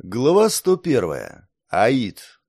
Глава 101. Аид.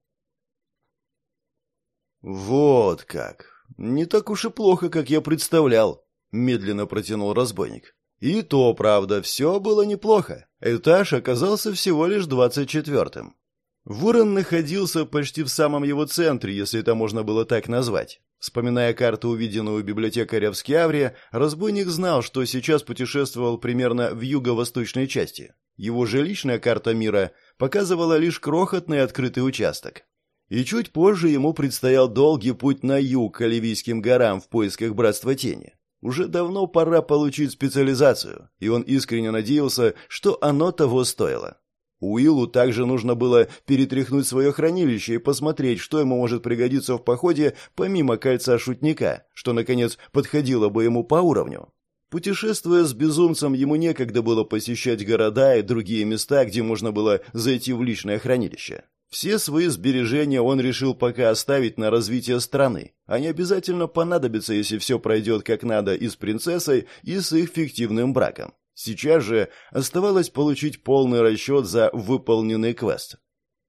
Вот как. Не так уж и плохо, как я представлял, медленно протянул разбойник. И то, правда, все было неплохо. Этаж оказался всего лишь двадцать четвертым. Ворон находился почти в самом его центре, если это можно было так назвать. Вспоминая карту, увиденную у библиотекаря в Скиавре, разбойник знал, что сейчас путешествовал примерно в юго-восточной части. Его же личная карта мира показывала лишь крохотный открытый участок. И чуть позже ему предстоял долгий путь на юг к Оливийским горам в поисках Братства Тени. Уже давно пора получить специализацию, и он искренне надеялся, что оно того стоило. Уиллу также нужно было перетряхнуть свое хранилище и посмотреть, что ему может пригодиться в походе помимо кольца шутника, что, наконец, подходило бы ему по уровню. Путешествуя с безумцем, ему некогда было посещать города и другие места, где можно было зайти в личное хранилище. Все свои сбережения он решил пока оставить на развитие страны. Они обязательно понадобятся, если все пройдет как надо и с принцессой, и с их фиктивным браком. Сейчас же оставалось получить полный расчет за выполненный квест.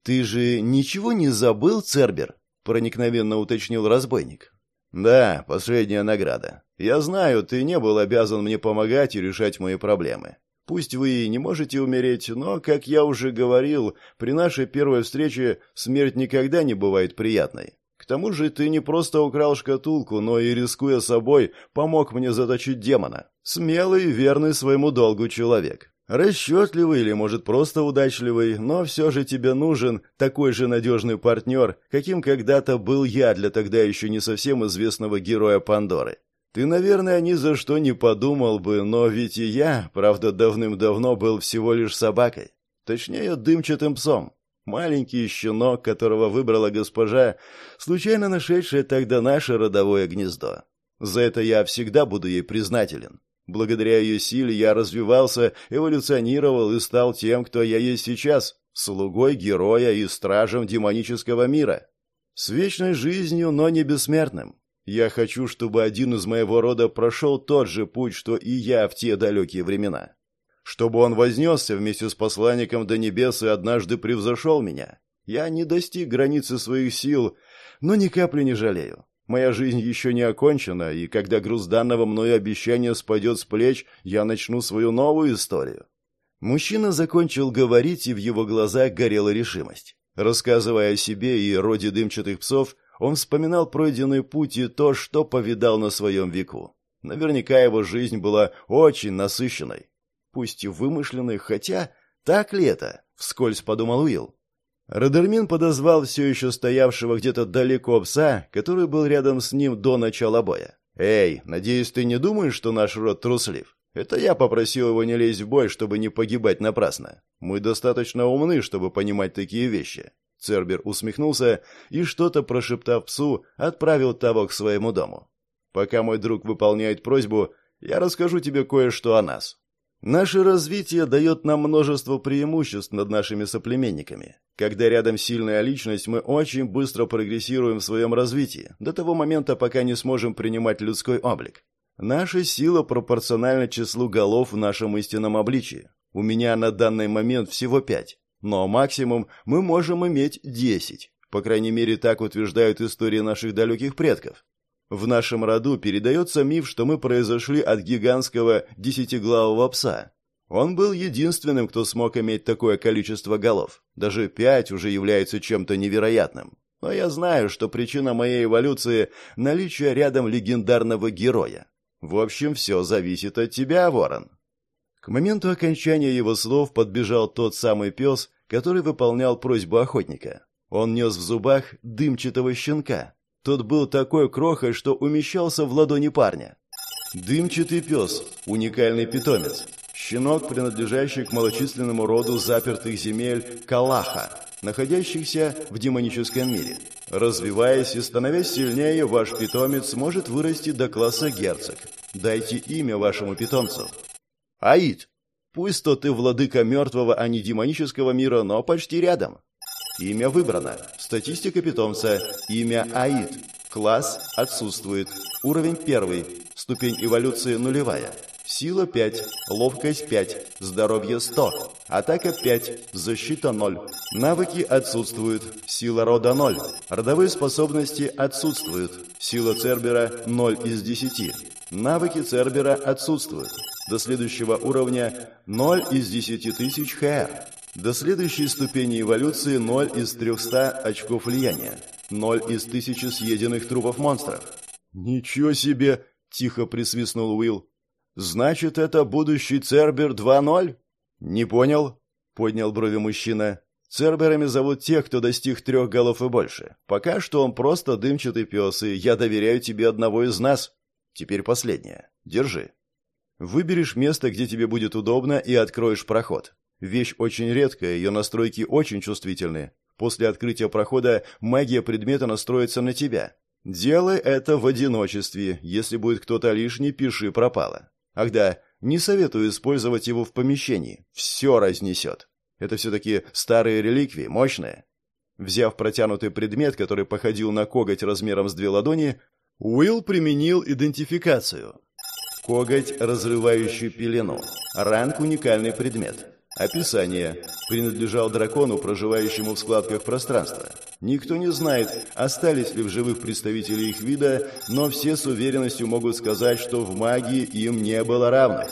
«Ты же ничего не забыл, Цербер?» – проникновенно уточнил разбойник. «Да, последняя награда. Я знаю, ты не был обязан мне помогать и решать мои проблемы. Пусть вы и не можете умереть, но, как я уже говорил, при нашей первой встрече смерть никогда не бывает приятной. Тому же ты не просто украл шкатулку, но и, рискуя собой, помог мне заточить демона. Смелый, верный своему долгу человек. Расчетливый или, может, просто удачливый, но все же тебе нужен такой же надежный партнер, каким когда-то был я для тогда еще не совсем известного героя Пандоры. Ты, наверное, ни за что не подумал бы, но ведь и я, правда, давным-давно был всего лишь собакой. Точнее, дымчатым псом. Маленький щенок, которого выбрала госпожа, случайно нашедшая тогда наше родовое гнездо. За это я всегда буду ей признателен. Благодаря ее силе я развивался, эволюционировал и стал тем, кто я есть сейчас, слугой героя и стражем демонического мира. С вечной жизнью, но не бессмертным. Я хочу, чтобы один из моего рода прошел тот же путь, что и я в те далекие времена. Чтобы он вознесся вместе с посланником до небес и однажды превзошел меня. Я не достиг границы своих сил, но ни капли не жалею. Моя жизнь еще не окончена, и когда груз данного мною обещания спадет с плеч, я начну свою новую историю». Мужчина закончил говорить, и в его глазах горела решимость. Рассказывая о себе и роде дымчатых псов, он вспоминал пройденный путь и то, что повидал на своем веку. Наверняка его жизнь была очень насыщенной. Пусть и вымышленной, хотя так ли это? Вскользь подумал Уилл. Родермин подозвал все еще стоявшего где-то далеко пса, который был рядом с ним до начала боя. «Эй, надеюсь, ты не думаешь, что наш род труслив? Это я попросил его не лезть в бой, чтобы не погибать напрасно. Мы достаточно умны, чтобы понимать такие вещи». Цербер усмехнулся и, что-то прошептав псу, отправил того к своему дому. «Пока мой друг выполняет просьбу, я расскажу тебе кое-что о нас. Наше развитие дает нам множество преимуществ над нашими соплеменниками. Когда рядом сильная личность, мы очень быстро прогрессируем в своем развитии, до того момента, пока не сможем принимать людской облик. Наша сила пропорциональна числу голов в нашем истинном обличии. У меня на данный момент всего пять, но максимум мы можем иметь десять. По крайней мере, так утверждают истории наших далеких предков. В нашем роду передается миф, что мы произошли от гигантского десятиглавого пса. Он был единственным, кто смог иметь такое количество голов. Даже пять уже является чем-то невероятным. Но я знаю, что причина моей эволюции – наличие рядом легендарного героя. В общем, все зависит от тебя, Ворон. К моменту окончания его слов подбежал тот самый пес, который выполнял просьбу охотника. Он нес в зубах дымчатого щенка. Тот был такой крохой, что умещался в ладони парня. Дымчатый пес, уникальный питомец. Щенок, принадлежащий к малочисленному роду запертых земель Калаха, находящихся в демоническом мире. Развиваясь и становясь сильнее, ваш питомец может вырасти до класса герцог. Дайте имя вашему питомцу. Аид. Пусть то ты владыка мертвого, а не демонического мира, но почти рядом. Имя выбрано. Статистика питомца. Имя Аид. Класс отсутствует. Уровень первый. Ступень эволюции нулевая. Сила 5, ловкость 5, здоровье 100, атака 5, защита 0. Навыки отсутствуют, сила рода 0. Родовые способности отсутствуют, сила Цербера 0 из 10. Навыки Цербера отсутствуют. До следующего уровня 0 из 10 тысяч ХР. До следующей ступени эволюции 0 из 300 очков влияния. 0 из 1000 съеденных трупов монстров. «Ничего себе!» – тихо присвистнул Уилл. «Значит, это будущий Цербер 2.0?» «Не понял», — поднял брови мужчина. «Церберами зовут тех, кто достиг трех голов и больше. Пока что он просто дымчатый пес, и я доверяю тебе одного из нас. Теперь последнее. Держи. Выберешь место, где тебе будет удобно, и откроешь проход. Вещь очень редкая, ее настройки очень чувствительны. После открытия прохода магия предмета настроится на тебя. Делай это в одиночестве. Если будет кто-то лишний, пиши пропало. Ах да, не советую использовать его в помещении. Все разнесет. Это все-таки старые реликвии, мощные. Взяв протянутый предмет, который походил на коготь размером с две ладони, Уилл применил идентификацию. Коготь, разрывающий пелену. Ранг – уникальный предмет. Описание. Принадлежал дракону, проживающему в складках пространства. Никто не знает, остались ли в живых представители их вида, но все с уверенностью могут сказать, что в магии им не было равных.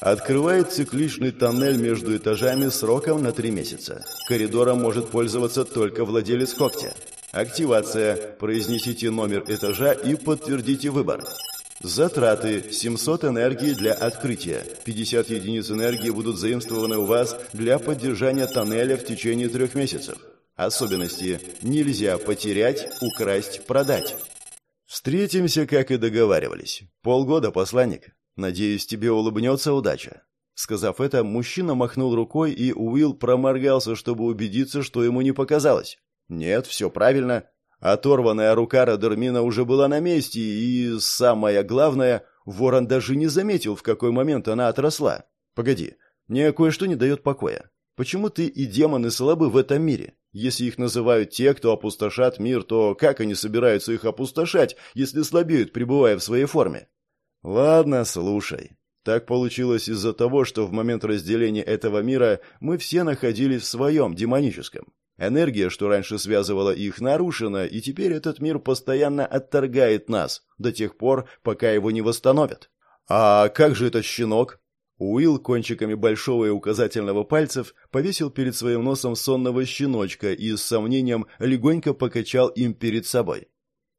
Открывает цикличный тоннель между этажами сроком на три месяца. Коридором может пользоваться только владелец когтя. Активация. Произнесите номер этажа и подтвердите выбор. Затраты 700 энергии для открытия. 50 единиц энергии будут заимствованы у вас для поддержания тоннеля в течение трех месяцев. Особенности. Нельзя потерять, украсть, продать. Встретимся, как и договаривались. Полгода, посланник. Надеюсь, тебе улыбнется удача. Сказав это, мужчина махнул рукой, и Уилл проморгался, чтобы убедиться, что ему не показалось. Нет, все правильно. Оторванная рука Радермина уже была на месте, и, самое главное, Ворон даже не заметил, в какой момент она отросла. Погоди, мне кое-что не дает покоя. Почему ты и демоны слабы в этом мире? Если их называют те, кто опустошат мир, то как они собираются их опустошать, если слабеют, пребывая в своей форме? Ладно, слушай. Так получилось из-за того, что в момент разделения этого мира мы все находились в своем демоническом. Энергия, что раньше связывала их, нарушена, и теперь этот мир постоянно отторгает нас, до тех пор, пока его не восстановят. А как же этот щенок? Уилл кончиками большого и указательного пальцев повесил перед своим носом сонного щеночка и с сомнением легонько покачал им перед собой.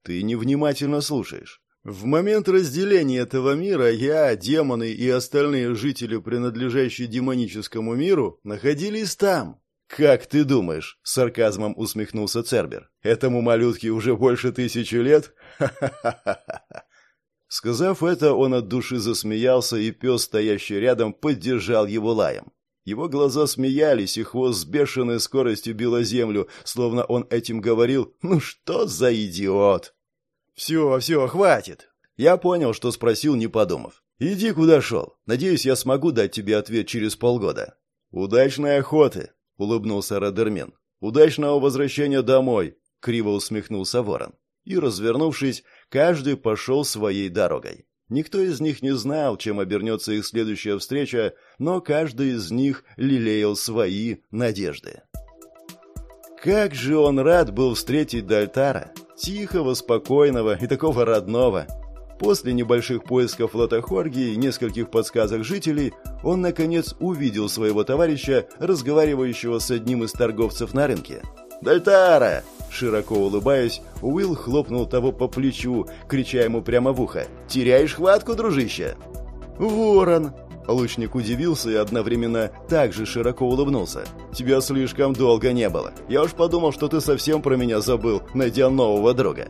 «Ты невнимательно слушаешь. В момент разделения этого мира я, демоны и остальные жители, принадлежащие демоническому миру, находились там, «Как ты думаешь?» — сарказмом усмехнулся Цербер. «Этому малютке уже больше тысячи лет? Ха-ха-ха-ха!» Сказав это, он от души засмеялся, и пес, стоящий рядом, поддержал его лаем. Его глаза смеялись, и хвост с бешеной скоростью бил землю, словно он этим говорил «Ну что за идиот!» «Все, все, хватит!» Я понял, что спросил, не подумав. «Иди, куда шел. Надеюсь, я смогу дать тебе ответ через полгода». «Удачной охоты!» — улыбнулся Радермен. «Удачного возвращения домой!» — криво усмехнулся ворон. И, развернувшись, каждый пошел своей дорогой. Никто из них не знал, чем обернется их следующая встреча, но каждый из них лелеял свои надежды. Как же он рад был встретить Дальтара, тихого, спокойного и такого родного, После небольших поисков Лотохорги и нескольких подсказок жителей, он, наконец, увидел своего товарища, разговаривающего с одним из торговцев на рынке. «Дальтара!» Широко улыбаясь, Уилл хлопнул того по плечу, крича ему прямо в ухо. «Теряешь хватку, дружище?» «Ворон!» Лучник удивился и одновременно также широко улыбнулся. «Тебя слишком долго не было. Я уж подумал, что ты совсем про меня забыл, найдя нового друга».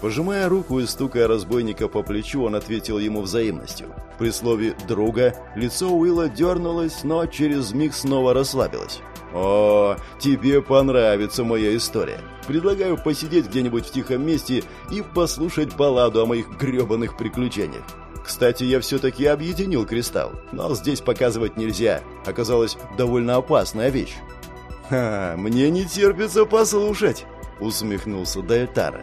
Пожимая руку и стукая разбойника по плечу, он ответил ему взаимностью. При слове «друга» лицо Уилла дернулось, но через миг снова расслабилось. «О, тебе понравится моя история. Предлагаю посидеть где-нибудь в тихом месте и послушать балладу о моих гребаных приключениях. Кстати, я все-таки объединил кристалл, но здесь показывать нельзя. Оказалась довольно опасная вещь». «Ха, мне не терпится послушать», — усмехнулся Дельтара.